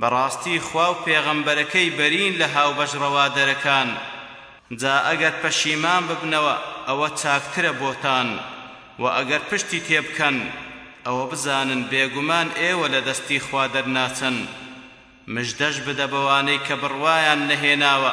بەڕاستی خوا و پێغەمبەرەکەی بەرین لە هاوبەش ڕەوادەرەکان، جا ئەگەر پەشیمان ببنەوە ئەوە چاکترە بۆتان، وە ئەگەر پشتی تێبکەن ئەوە بزانن بێگومان ئێوە لە دەستی خوا دەرناچن، مژدەش بدە بەوانەی کە بڕوایان نەهێناوە،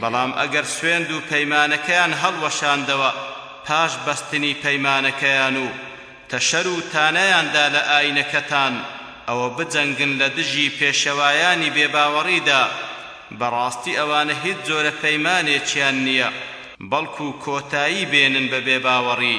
بەڵام ئەگەر سوێند و پەیمانەکەیان هەڵوەشاندەوە پاش بەستنی پەیمانەکەیان و تەشەر و تانەیان دا لە ئاینەکەتان ئەوە بجەنگن لە دژی پێشەوایانی بێ باوەڕیدا بەڕاستی ئەوانە هیچ جۆرە پەیمانێکیان نییە بەڵکو کۆتایی بێنن بە بێ باوەڕی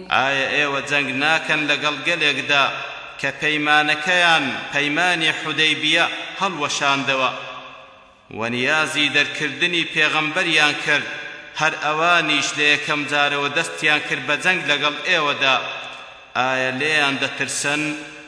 ئایا ئێوە جەنگ ناکەن لەگەڵ گەلێکدا کە پەیمانەکەیان، پەیمانی حودەیبیە، هەڵوەشاندەوە و نیازی دەرکردنی پێغەمبەریان کرد، هەر ئەوانیش لە یەکەم جارەوە دەستیان کرد بە جەنگ لەگەڵ ئێوەدا، ئایا لێیان دەترسن؟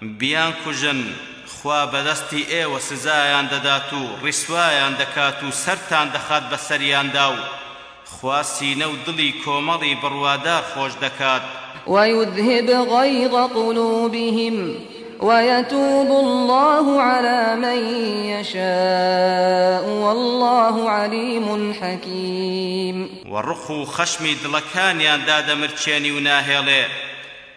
بیانکوژن، خوا بەدەستی ئێوە سزایان دەدات و ڕیسوایان دەکات و سەرتان دەخات بەسەریاندا و خوا سینە و دڵی کۆمەڵی بڕوادار خۆش دەکات. ویذهب غیظ قلوبهم ویتوب اللە علی من یشاء واللە علیم حکیم. وە ڕق و خەشمی دڵەکانیان دادەمرچێنی و ناهێڵێ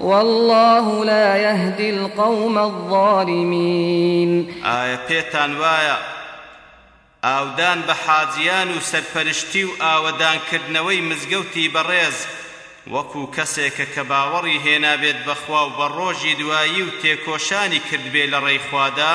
واللە لا یهدی القوم الظالمین. ئایا پێتان وایە ئاودان بە حاجیان و سەرپەرشتی و ئاوەدانکردنەوەی مزگەوتی بەڕێز وەکو کەسێکە کە باوەڕی هێنابێت بە خوا و بە ڕۆژی دوایی و تێکۆشانی کردبێ لە ڕێی خوادا؟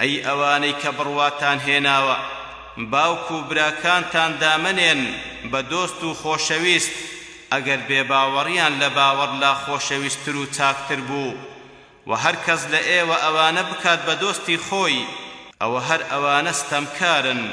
ئەی ئەوانەی کە بڕواتان هێناوە، باوک و براکانتان دامەنێن بە دۆست و خۆشەویست، ئەگەر بێباوەڕیان لە باوەڕ لا خۆشەویستتر و چاکتر بوو، وە هەر کەس لە ئێوە ئەوانە بکات بە دۆستی خۆی، ئەوە هەر ئەوانە ستەمکارن.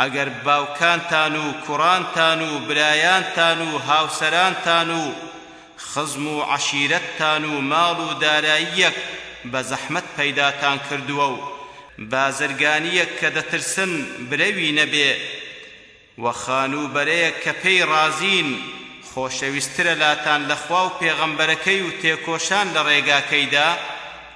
ئەگەر باوکانتان و کوڕانتان و برایانتان و هاوسەرانتان و خزم و عەشیرەتتان و ماڵ و داراییەک بە زەحمەت پەیداتان کردووە و بازرگانییەک کە دەترسن برەوی نەبێ و خانووبەرەیەک کە پێی ڕازین خۆشەویستترە لاتان لە خوا و پێغەمبەرەکەی و تێکۆشان لە ڕێگاکەیدا،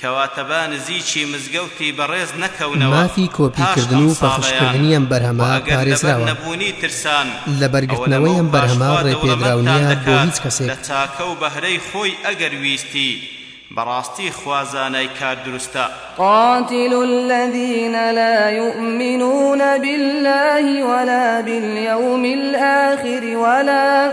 کەواتە با نزیکی مزگەوتی بەڕێز نەکەونەوە مافی کۆپی پاش کردن ئەم و پەخش ساڵەیان کردنی ئەم و بەرهەمە ئەگەر لەبەر پارێزراوە نەبوونی ترسان لەبەر ئەوە گرتنەوەی لەمەو ئەم پاش بەرهەمە خوا ڕێپێدراو دەوڵەمەندتان نیە بۆ دەکات هیچ کەسێک. لە چاکە و بەهرەی خۆی ئەگەر ویستی بەڕاستی خوا زانای کار دروستە. قاتلوا الذین لا یومنون باللە ولا بالیوم الآخر ولا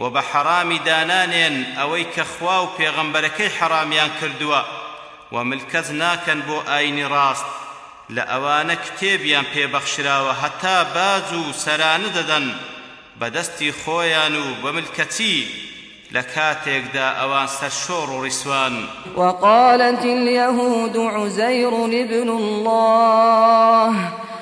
وە بە حەڕامی دانانێن ئەوەی کە خوا و پێغەمبەرەکەی حەڕامیان کردووە، وە ملکەچ ناکەن بۆ ئاینی ڕاست لە ئەوانە کتێبیان پێ بەخشراوە هەتا باج و سەرانە دەدەن بە دەستی خۆیان و بە ملکەچی لە کاتێکدا ئەوان سەرشۆڕ و ڕیسوان. وقالت الیهود عزیر ابن اللە،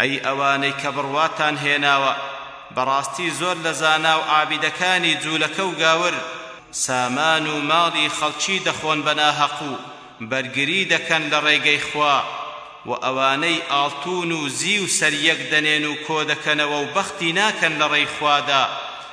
ئەی ئەوانەی کە بڕواتان هێناوە، بەڕاستی زۆر لە زانا و عابیدەکانی جوولەکە و گاور، سامان و ماڵی خەڵکی دەخۆن بە ناهەق و بەرگری دەکەن لە ڕێگەی خوا، وە ئەوانەی ئاڵتوون و زیو سەریەک دەنێن و کۆدەکەنەوە و بەختی ناکەن لە ڕێی خوادا،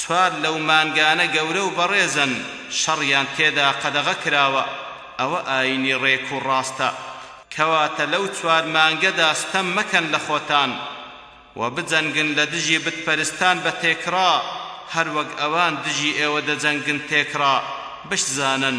چوار لەو مانگانە گەورە و بەڕێزن شەڕیان تێدا قەدەغە کراوە، ئەوە ئاینی ڕێک و ڕاستە، کەواتە لەو چوار مانگەدا ستەم مەکەن لە خۆتان و بجەنگن لە دژی بتپەرستان بە تێکڕا هەروەک ئەوان دژی ئێوە دەجەنگن تێکڕا، بشزانن.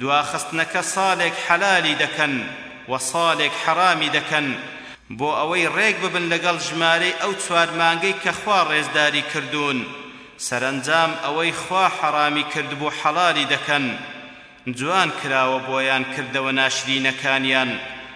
دواخستنەکە ساڵێک حەلالی دەکەن و ساڵێک حەڕامی دەکەن بۆ ئەوەی ڕێک ببن لەگەڵ ژمارەی ئەو چوار مانگەی کە خوا ڕێزداری کردوون سەرەنجام ئەوەی خوا حەڕامی کردبوو حەڵالی دەکەن جوان کراوە بۆیان کردەوە ناشرینەکانیان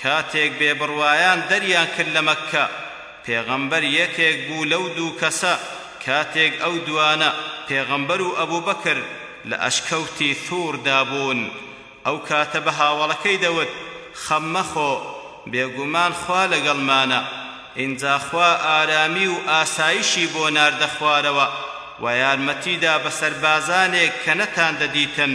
کاتێک بێ بڕوایان دەریان کرد لە مەککە پێغەمبەر یەکێک بوو لەو دوو کەسە کاتێک ئەو دوانە پێغەمبەر و ئەبو بەکر لە ئەشکەوتی ثور دابوون ئەو کاتە بە هاوەڵەکەی دەوت خەم مەخۆ بێگومان خوا لەگەڵمانە ئینجا خوا ئارامی و ئاسایشی بۆ ناردە خوارەوە وە یارمەتیدا بە سەربازانێک کە نەتان دەدیتن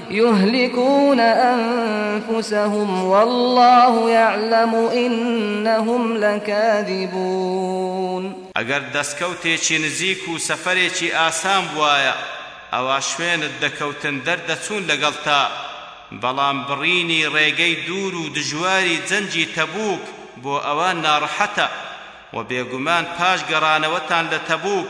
یهلکون انفسهم واللە یعلم انهم لکاذبون. ئەگەر دەستکەوتێکی نزیک و سەفەرێکی ئاسان بوایە ئەوا شوێنت دەکەوتن دەردەچوون لەگەڵتا، بەڵام بڕینی ڕێگەی دوور و دژواری جەنگی تەبوک بۆ ئەوان ناڕەحەتە، وە بێگومان پاش گەڕانەوەتان لە تەبوک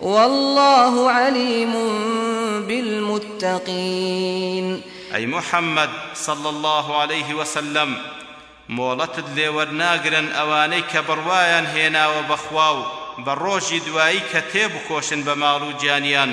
واللە علیم بالمتقین. ئەی محمد صلی اللە علیە وسلم مۆڵەتت لێوەرناگرن ئەوانەی کە بڕوایان هێناوە بەخواو بە ڕۆژی دوایی کە تێبکۆشن بە ماڵو گیانیان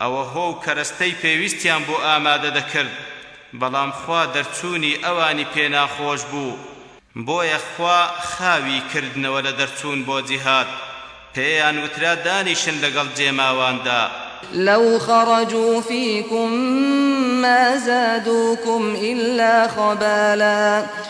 ئەوە هۆ و کەرەستەی پێویستیان بۆ ئامادە دەکرد، بەڵام خوا دەرچوونی ئەوانی پێ ناخۆش بوو، بۆیە خوا خاوی کردنەوە لە دەرچوون بۆ جیهاد، پێیان وترا دانیشن لەگەڵ جێماواندا. لو خرجوا فیکم ما زادوکم الا خبالا.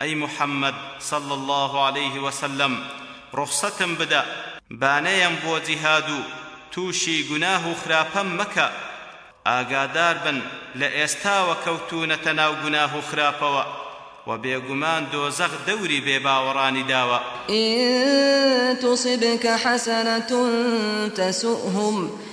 ئەی محمد صلی اللە علیه وسلم ڕوخسەتم بدە با نەیەم بۆ جیهاد و تووشی گوناه و خراپەم مەکە ئاگادار بن لە ئێستاوە کەوتوونەتە ناو گوناه و خراپەوە وە بێگومان دۆزەخ دەوری بێ باوەڕانی داوە. ان تصبک حسنە تسؤهم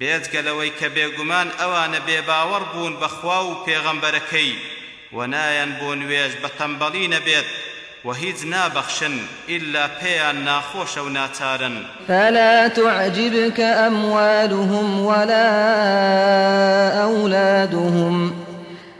بێجگە لەوەی کە بێگومان ئەوانە بێباوەڕ بوون بە خوا و پێغەمبەرەکەی و نایەن بۆ نوێژ بە تەمبەڵی نەبێت و هیچ نابەخشن ئیلا پێیان ناخۆشە و ناچارن. فلا تعجبک اموالهم ولا اولادهم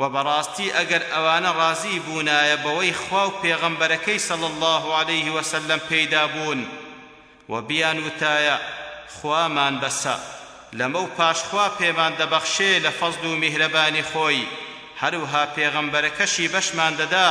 وە بەڕاستی ئەگەر ئەوانە ڕازیی بوونایە بەوەی خوا و پێغەمبەرەکەی صلی اللە علیه وسلم پێیدا بوون و بیان وتایە خوامان بەسە لەمەو پاش خوا پێمان دەبەخشێ لە فەزل و میهرەبانی خۆی هەروها پێغەمبەرەکەشی بەشمان دەدا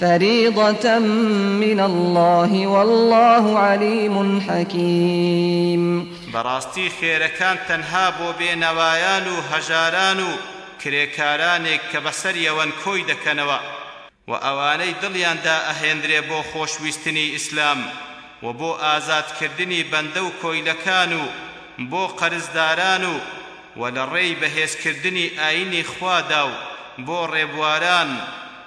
فریضە من اللە واللە علیم حکیم. بەڕاستی خێرەکان تەنها بۆ بێنەوایان و هەژاران و کرێکارانێک کە بەسەریەوەن کۆی دەکەنەوە و ئەوانەی دڵیان دائەهێندرێ بۆ خۆشویستنی ئیسلام و بۆ ئازادکردنی بەندە و کۆیلەکان و بۆ قەرزداران و و لەڕێی بەهێزکردنی ئاینی خوادا و بۆ ڕێبواران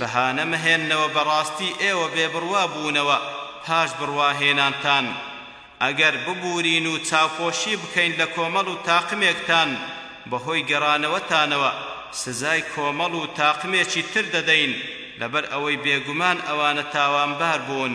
بەهانە مەهێننەوە بەڕاستی ئێوە بێ بڕوا بوونەوە پاش بڕوا هێنانتان ئەگەر ببورین و چاوپۆشی بکەین لە کۆمەڵ و تاقمێکتان بەهۆی گەڕانەوەتانەوە سزای کۆمەڵ و تاقمێکی تر دەدەین لەبەر ئەوەی بێگومان ئەوانە تاوانبار بوون.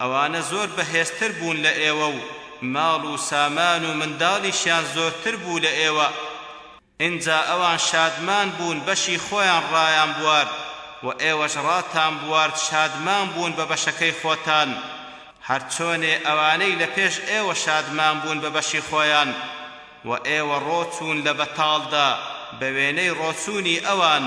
ئەوانە زۆر بەهێزتر بوون لە ئێوە و ماڵ و سامان و منداڵیشیان زۆرتر بوو لە ئێوە، ئینجا ئەوان شادمان بوون بەشی خۆیان ڕایانبوارد و ئێوەش ڕاتانبوارد شادمان بوون بە بەشەکەی خۆتان، هەر چۆنێ ئەوانەی لە پێش ئێوە شادمان بوون بە بەشی خۆیان و ئێوە ڕۆچوون لە بەتاڵدا بە وێنەی ڕۆچوونی ئەوان.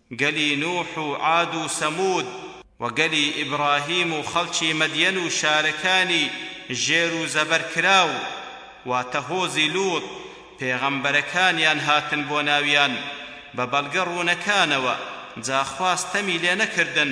گەلی نوح و عاد و سەموود و گەلی ئیبراهیم و خەڵکی مەدیەن و شارەکانی ژێر و زەبەر کراو، واتە هۆزی لوط، پێغەمبەرەکانیان هاتن بۆ ناویان بە بەڵگە ڕوونەکانەوە، جا خوا ستەمی لێ نەکردن،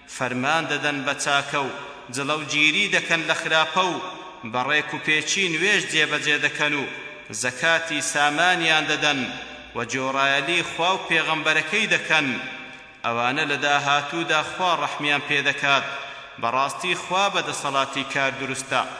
فەرمان دەدەن بە چاکە و جڵەوگیری دەکەن لە خراپە و بە ڕێک و پێکی نوێژ جێبەجێ دەکەن و زەکاتی سامانیان دەدەن و گۆرایەلی خوا و پێغەمبەرەکەی دەکەن ئەوانە لە داهاتوودا خوا ڕەحمیان پێ دەکات بەڕاستی خوا بە دەسەڵاتی کار دروستە.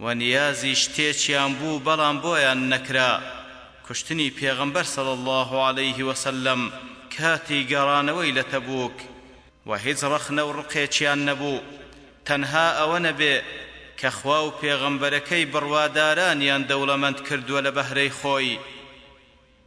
و نیازی شتێکیان بوو بەڵام بۆیان نەکرا، کوشتنی پێغەمبەر صلی اللە علیه وسلم کاتی گەڕانەوەی لە تەبوک و هیچ ڕەخنە و ڕقێکیان نەبوو تەنها ئەوە نەبێ کە خوا و پێغەمبەرەکەی بڕوادارانیان دەوڵەمەند کردووە لە بەهرەی خۆی.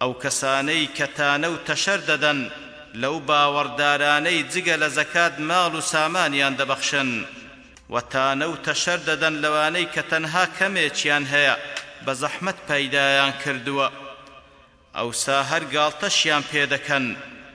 ئەو کەسانەی کە تانە و تەشەر دەدەن لەو باوەڕدارانەی جگە لە زەکات ماڵ و سامانیان دەبەخشن، وە تانە و تەشەر دەدەن لەوانەی کە تەنها کەمێکیان هەیە بە زەحمەت پەیدایان کردووە، ئەوسا هەر گاڵتەشیان پێ دەکەن.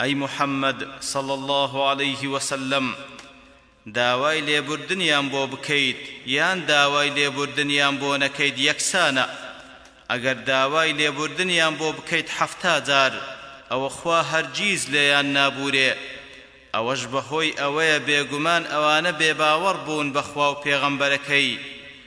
ئەی محمد صلی اللە علیه وسلم داوای لێبوردنیان بۆ بکەیت یان داوای لێبوردنیان بۆ نەکەیت یەکسانە ئەگەر داوای لێبوردنیان بۆ بکەیت حەفتا جار ئەوە خوا هەرگیز لێیان نابورێ ئەوەش بەهۆی ئەوەیە بێگومان ئەوانە بێباوەڕ بوون بەخواو پێغەمبەرەکەی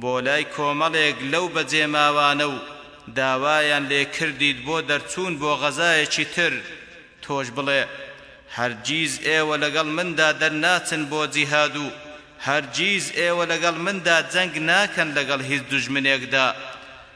بۆ لای کۆمەڵێک لەو بەجێماوانە و داوایان لێ کردیت بۆ دەرچوون بۆ غەزایەکی تر، تۆش بڵێ، هەرگیز ئێوە لەگەڵ مندا دەرناچن بۆ جیهاد و هەرگیز ئێوە لەگەڵ مندا جەنگ ناکەن لەگەڵ هیچ دوژمنێکدا،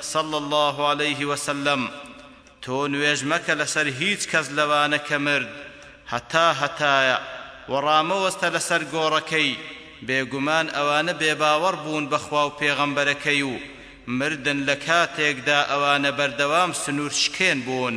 صلی اللە علیه وسلم، تۆ نوێژ مەکە لەسەر هیچ کەس لەوانە کە مرد هەتا هەتایە، وە ڕامەوەستە لەسەر گۆڕەکەی، بێگومان ئەوانە بێباوەڕ بوون بە خوا و پێغەمبەرەکەی و مردن لە کاتێکدا ئەوانە بەردەوام سنوور شکێن بوون.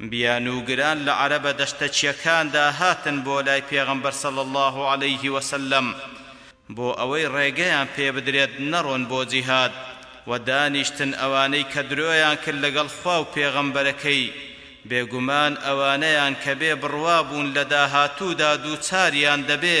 بیانووگران لە عەرەبە دەشتەکییەکاندا هاتن بۆ لای پێغەمبەر صلی اللە علیه وسلم بۆ ئەوەی ڕێگەیان پێ بدرێت نەڕۆن بۆ جیهاد و دانیشتن ئەوانەی کە درۆیان کرد لەگەڵ خوا و پێغەمبەرەکەی بێگومان ئەوانەیان کە بێ بڕوا بوون لە داهاتوودا دووچاریان دەبێ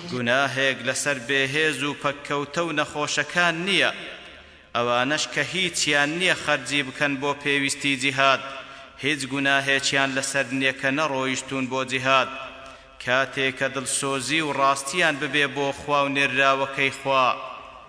گوناهێک لەسەر بێهێز و پەککەوتە و نەخۆشەکان نییە، ئەوانەش کە هیچیان نییە خەرجی بکەن بۆ پێویستی جیهاد، هیچ گوناهێکیان لەسەر نییە کە نەڕۆیشتوون بۆ جیهاد، کاتێ کە دڵسۆزی و ڕاستیان ببێ بۆ خوا و نێرراوەکەی خوا،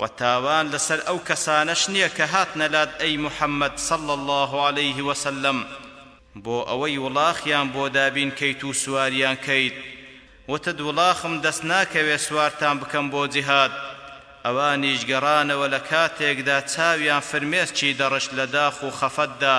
وە تاوان لەسەر ئەو کەسانەش نیە کە هاتنە لات ئەی محمد صلی اللە علیه وسلم بۆ ئەوەی وڵاخیان بۆ دابین کەیت و سواریان کەیت وتت وڵاخم دەست ناکەوێ سوارتان بکەم بۆ جیهاد ئەوانیش گەڕانەوە لە کاتێکدا چاویان فرمێسکی دەڕشت لە داخ و خەفەتدا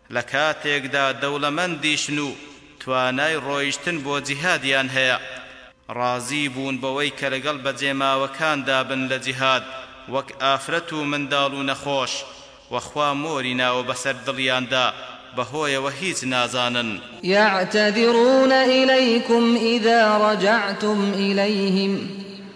لە کاتێکدا دەوڵەمەندیشن و توانای ڕۆیشتن بۆ جیهادیان هەیە، ڕازی بوون بەوەی کە لەگەڵ بەجێماوەکاندا بن لە جیهاد وەک ئافرەت و منداڵ و نەخۆش، وە خوا مۆری ناوە بەسەر دڵیاندا بەهۆیەوە هیچ نازانن. یعتذرون الیکم اذا رجعتم الیهم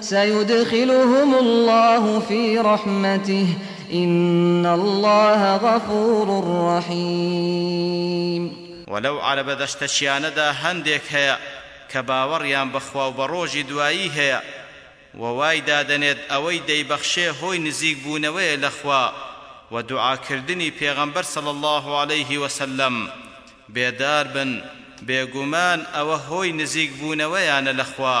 سیدخلهم اللە فی رحمتە ان اللە غفور رحیم. وە لەو عەرەبە دەشتەچیانەدا هەندێک هەیە کە باوەڕیان بە خوا و بە ڕۆژی دوایی هەیە و وای دادەنێت ئەوەی دەیبەخشێ هۆی نزیک بوونەوەیە لە خوا و دوعا کردنی پێغەمبەر صلی اللە علیه و سلم بێدار بن بێگومان ئەوە هۆی نزیک بوونەوەیانە لە خوا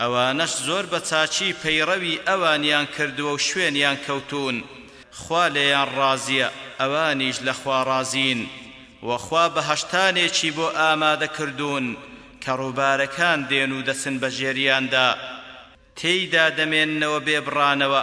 ئەوانەش زۆر بە چاکی پەیڕەوی ئەوانیان کردووە و شوێنیان کەوتوون، خوا لێیان ڕازییە، ئەوانیش لە خوا ڕازین، وە خوا بەهەشتانێکی بۆ ئامادە کردوون کە ڕووبارەکان دێن و دەچن بەژێریاندا، تێیدا دەمێننەوە بێ بڕانەوە.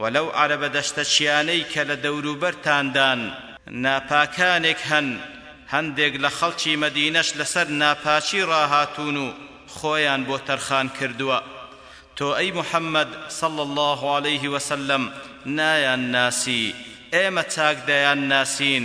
وە لەو عەرەبە دەشتەچیانەی کە لە دەوروبەرتاندان ناپاکانێک هەن، هەندێک لە خەڵکی مەدینەش لەسەر ناپاکی ڕاهاتوون و خۆیان بۆ تەرخان کردووە، تۆ ئەی محمد صلی اللە علیه وسلم نایان ناسی، ئێمە چاک دەیان ناسین،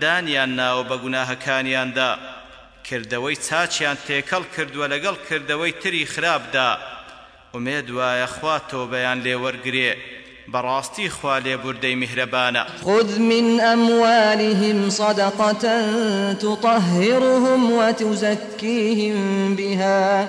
دانیان ناوە بە گوناهەکانیاندا، کردەوەی چاکیان تێکەڵ کردووە لەگەڵ کردەوەی تری خراپدا، ئومێد وایە خوا تۆبەیان لێ وەرگرێ، بەڕاستی خوا لێبوردەی میهرەبانە. خذ من اموالهم صدقة تطهرهم وتزکیهم بها،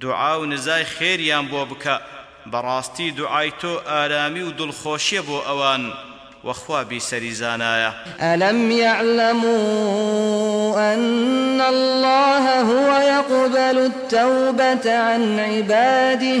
دوعا و نزای خێریان بۆ بکە بەڕاستی دوعای تۆ ئارامی و دڵخۆشیە بۆ ئەوان وە خوا بیسەری زانایە. الم یعلموا ان اللە هو یقبل التوبە عن عباده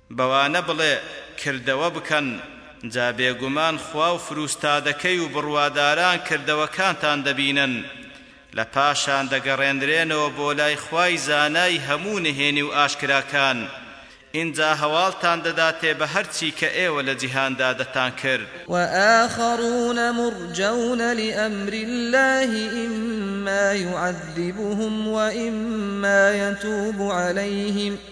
بەوانە بڵێ کردەوە بکەن، جا بێگومان خوا و فروستادەکەی و بڕواداران کردەوەکانتان دەبینن، لە پاشان دەگەڕێنرێنەوە بۆ لای خوای زانای هەموو نهێنی و ئاشکراکان، ئینجا هەواڵتان دەداتێ بە هەرچی کە ئێوە لە جیهاندا دەتان کرد. وآخرون مرجون لأمر اللە اما یعذبهم واما یتوب علیهم.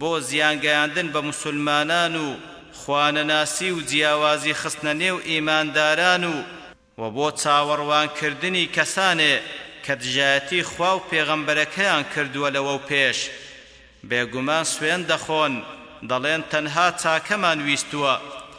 بۆ زیان گەیاندن بە موسولمانان و خوانەناسی و جیاوازی خستنە نێو ئیمانداران و وە بۆ چاوەڕوان کردنی کەسانێ کە دژایەتی خوا و پێغەمبەرەکەیان کردووە لەوەو پێش بێگومان سوێند دەخۆن دەڵێن تەنها چاکەمان ویستووە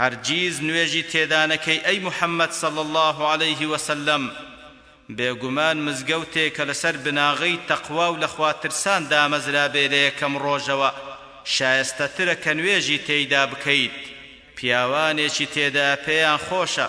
هەرگیز نوێژی تێدا نەکەی ئەی محمد صلی اللە علیه وسلم، بێگومان مزگەوتێک کە لەسەر بناغەی تەقوا و لەخواترسان دامەزرابێ لە یەکەم ڕۆژەوە شایستەترە کە نوێژی تێیدا بکەیت، پیاوانێکی تێدایە پێیان خۆشە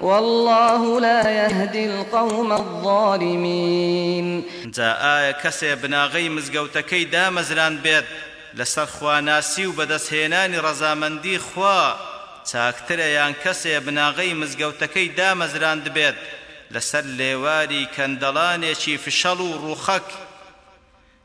واللە لا یهدی القوم الظالمین. جا ئایا کەسێ بناغەی مزگەوتەکەی دامەزراندبێت لەسەر خواناسی و بەدەستهێنانی ڕەزامەندی خوا چاکترە یان کەسێ بناغەی مزگەوتەکەی دامەزراندبێت لەسەر لێواری کەندەڵانێکی فشەڵ و ڕووخەک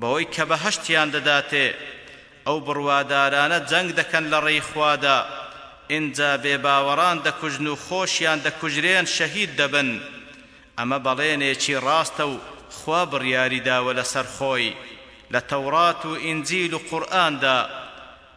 بەوەی کە بەهەشتیان دەداتێ، ئەو بڕوادارانە جەنگ دەکەن لە ڕێی خوادا، ئینجا بێباوەڕان دەکوژن و خۆشیان دەکوژرێن شەهید دەبن، ئەمە بەڵێنێکی ڕاستە و خوا بڕیاری داوە لەسەر خۆی لە تەوڕات و ئینجیل و قورئاندا،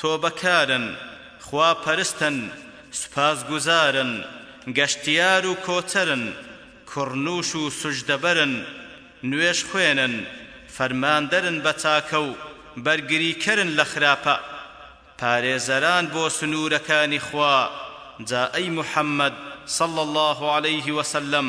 تۆبەکارن، خوا پەرستن، سوپاس گوزارن، گەشتیار و کۆچەرن، کوڕنووش و سوجدەبەرن، نوێژ خوێنن، فەرماندەرن بە چاکە و بەرگریکەرن لە خراپە، پارێزەران بۆ سنوورەکانی خوا، جا ئەی محمد صلی اللە علیه وسلم،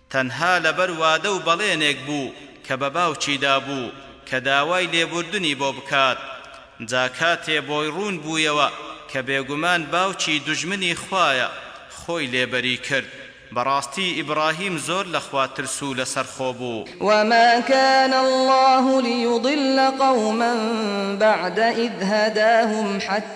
تەنها لەبەر وادە و بەڵێنێک بوو کە بە باوکی دابوو کە داوای لێبوردنی بۆ بکات. جا کاتێ بۆی ڕوون بوویەوە کە بێگومان باوکی دوژمنی خوایە، خۆی لێ بەری کرد. بەڕاستی ئیبراهیم زۆر لە خوا ترسو لە سەرخۆ بوو. وما کان اللە لیضل قوما بعد اذ هداهم حتی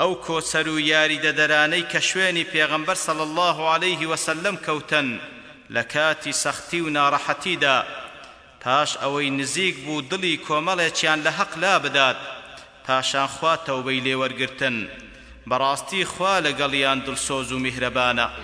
ئەو کۆچەر و یاریدەدەرانەی کە شوێنی پێغەمبەر صلی اللە علیه وسلم کەوتن لە کاتی سەختی و ناڕەحەتیدا پاش ئەوەی نزیک بوو دڵی کۆمەڵێکیان لە حەق لابدات پاشان خوا تەوبەی لێوەرگرتن بەڕاستی خوا لەگەڵیان دڵسۆز و میهرەبانە.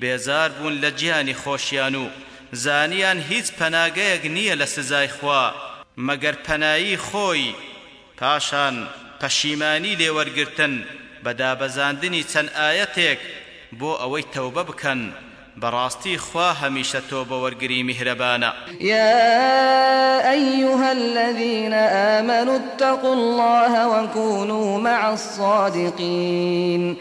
بێزار بوون لە گیانی خۆشیان و زانیان هیچ پەناگەیەک نییە لە سزای خوا، مەگەر پەنایی خۆی، پاشان پەشیمانی لێ وەرگرتن بە دابەزاندنی چەند ئایەتێک بۆ ئەوەی تەوبە بکەن، بەڕاستی خوا هەمیشە تۆبەوەرگری میهرەبانە. یا ایها الذین آمنوا اتقوا اللە وکونوا مع الصادقین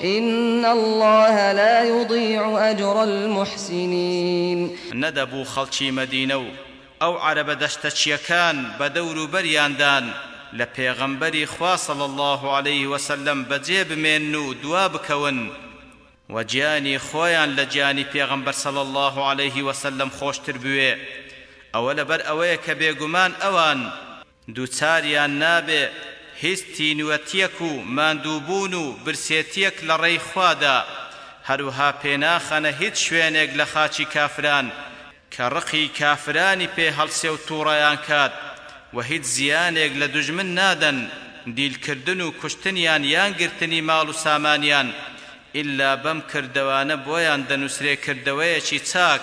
ان اللە لا یضیع اجر المحسنین. نەدەبوو خەڵکی مەدینە و ئەو عەرەبە دەشتەچیەکان بە دەور و بەریاندان لە پێغەمبەری خوا صلی اللە علیە وسلم بەجێ بمێنن و دوا بکەون و گیانی خۆیان لە گیانی پێغەمبەر صلی اللە علیە وسلم خۆشتر بوێ ئەوە لەبەر ئەوەیە کە بێگومان ئەوان دووچاریان نابێ هیچ تینووەتیەک و ماندووبوون و برسێتیەک لە ڕێی خوادا، هەروەها پێناخەنە هیچ شوێنێک لە خاکی کافران کە ڕقی کافرانی پێ هەڵسێ و تووڕەیان کات، وە هیچ زیانێک لە دوژمن نادەن، دیلکردن و کوشتنیان یان گرتنی ماڵ و سامانیان، ئیلا بەم کردەوانە بۆیان دەنووسرێ کردەوەیەکی چاک.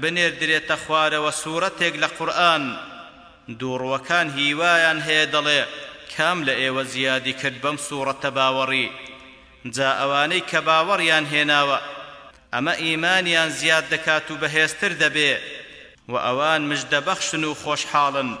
بنێردرێتە خوارەوە سورەتێک لە قورئان دووڕوەکان هیوایان هەیە دەڵێ کام لە ئێوە زیادی کرد بەم سورەتە باوەڕی جا ئەوانەی کە باوەڕیان هێناوە ئەمە ئیمانیان زیاد دەکات و بەهێزتر دەبێ وە ئەوان مژدەبەخشن و خۆشحاڵن.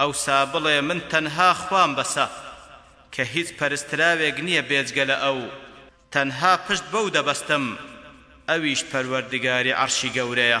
ئەوسا بڵێ من تەنها خوام بەسە کە هیچ پەرستراوێک نیە بێجگە لە ئەو، تەنها پشت بەو دەبەستم، ئەویش پەروەردگاری عەرشی گەورەیە.